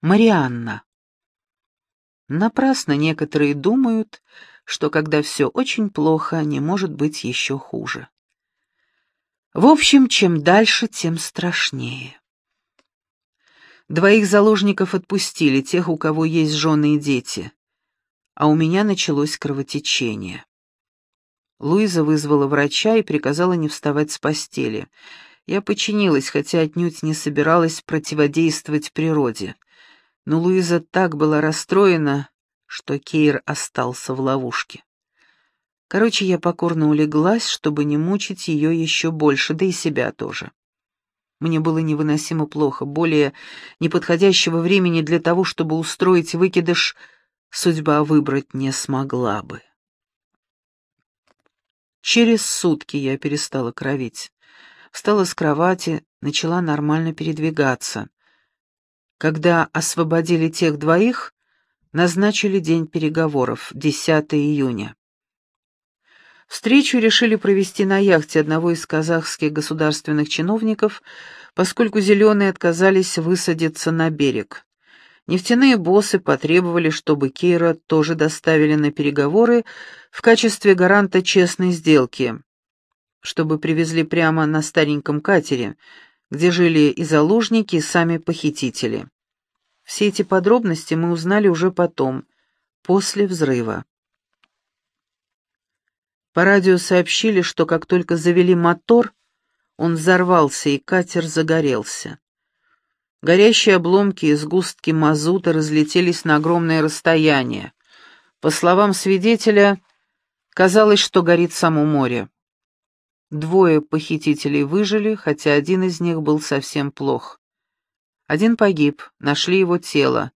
Марианна. Напрасно некоторые думают, что когда все очень плохо, не может быть еще хуже. В общем, чем дальше, тем страшнее. Двоих заложников отпустили, тех, у кого есть жены и дети. А у меня началось кровотечение. Луиза вызвала врача и приказала не вставать с постели. Я подчинилась, хотя отнюдь не собиралась противодействовать природе но Луиза так была расстроена, что Кейр остался в ловушке. Короче, я покорно улеглась, чтобы не мучить ее еще больше, да и себя тоже. Мне было невыносимо плохо, более неподходящего времени для того, чтобы устроить выкидыш, судьба выбрать не смогла бы. Через сутки я перестала кровить. Встала с кровати, начала нормально передвигаться. Когда освободили тех двоих, назначили день переговоров, 10 июня. Встречу решили провести на яхте одного из казахских государственных чиновников, поскольку зеленые отказались высадиться на берег. Нефтяные боссы потребовали, чтобы Кейра тоже доставили на переговоры в качестве гаранта честной сделки, чтобы привезли прямо на стареньком катере, где жили и заложники, и сами похитители. Все эти подробности мы узнали уже потом, после взрыва. По радио сообщили, что как только завели мотор, он взорвался и катер загорелся. Горящие обломки и сгустки мазута разлетелись на огромное расстояние. По словам свидетеля, казалось, что горит само море. Двое похитителей выжили, хотя один из них был совсем плох. Один погиб, нашли его тело,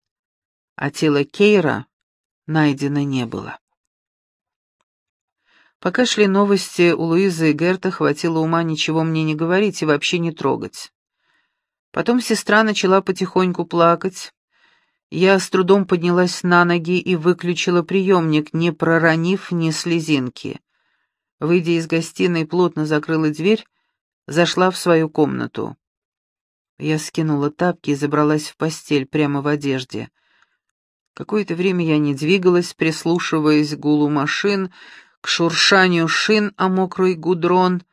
а тело Кейра найдено не было. Пока шли новости, у Луизы и Герта хватило ума ничего мне не говорить и вообще не трогать. Потом сестра начала потихоньку плакать. Я с трудом поднялась на ноги и выключила приемник, не проронив ни слезинки. Выйдя из гостиной, плотно закрыла дверь, зашла в свою комнату. Я скинула тапки и забралась в постель прямо в одежде. Какое-то время я не двигалась, прислушиваясь к гулу машин, к шуршанию шин о мокрый гудрон.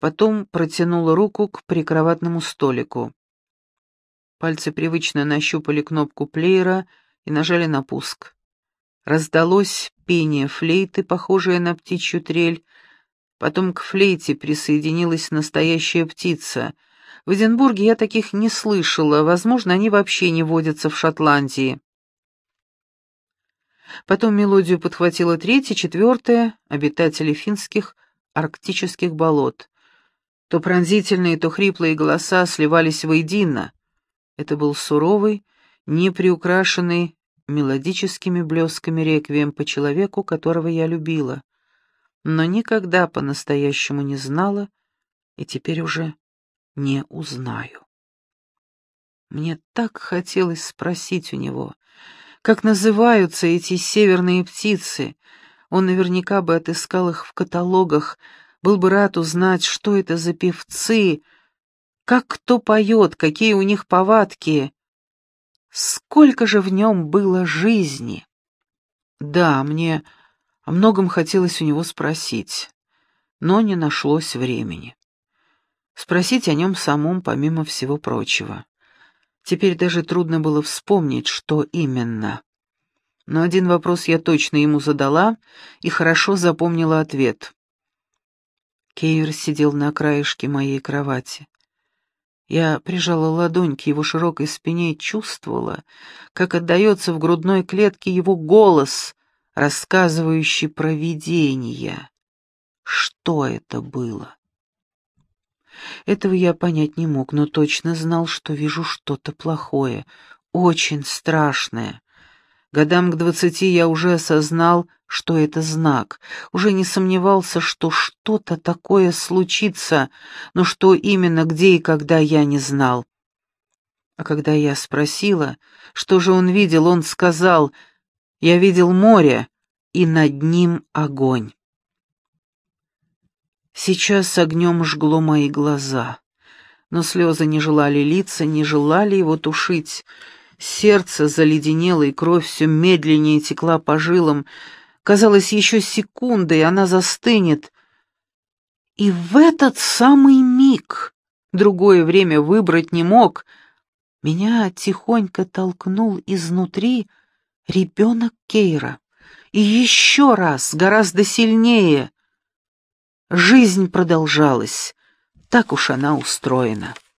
Потом протянула руку к прикроватному столику. Пальцы привычно нащупали кнопку плеера и нажали на пуск. Раздалось пение флейты, похожее на птичью трель. Потом к флейте присоединилась настоящая птица. В Эдинбурге я таких не слышала, возможно, они вообще не водятся в Шотландии. Потом мелодию подхватила третья, четвертая, обитатели финских арктических болот. То пронзительные, то хриплые голоса сливались воедино. Это был суровый, неприукрашенный мелодическими блесками реквием по человеку, которого я любила, но никогда по-настоящему не знала и теперь уже не узнаю. Мне так хотелось спросить у него, как называются эти северные птицы. Он наверняка бы отыскал их в каталогах, был бы рад узнать, что это за певцы, как кто поет, какие у них повадки. Сколько же в нем было жизни! Да, мне о многом хотелось у него спросить, но не нашлось времени. Спросить о нем самом, помимо всего прочего. Теперь даже трудно было вспомнить, что именно. Но один вопрос я точно ему задала и хорошо запомнила ответ. Кейр сидел на краешке моей кровати. Я прижала ладонь к его широкой спине и чувствовала, как отдается в грудной клетке его голос, рассказывающий про видение. Что это было? Этого я понять не мог, но точно знал, что вижу что-то плохое, очень страшное. Годам к двадцати я уже осознал, что это знак. Уже не сомневался, что что-то такое случится, но что именно, где и когда, я не знал. А когда я спросила, что же он видел, он сказал, «Я видел море, и над ним огонь». Сейчас огнем жгло мои глаза, но слезы не желали литься, не желали его тушить. Сердце заледенело, и кровь все медленнее текла по жилам. Казалось, еще секунды, и она застынет. И в этот самый миг, другое время выбрать не мог, меня тихонько толкнул изнутри ребенок Кейра. И еще раз, гораздо сильнее. Жизнь продолжалась. Так уж она устроена.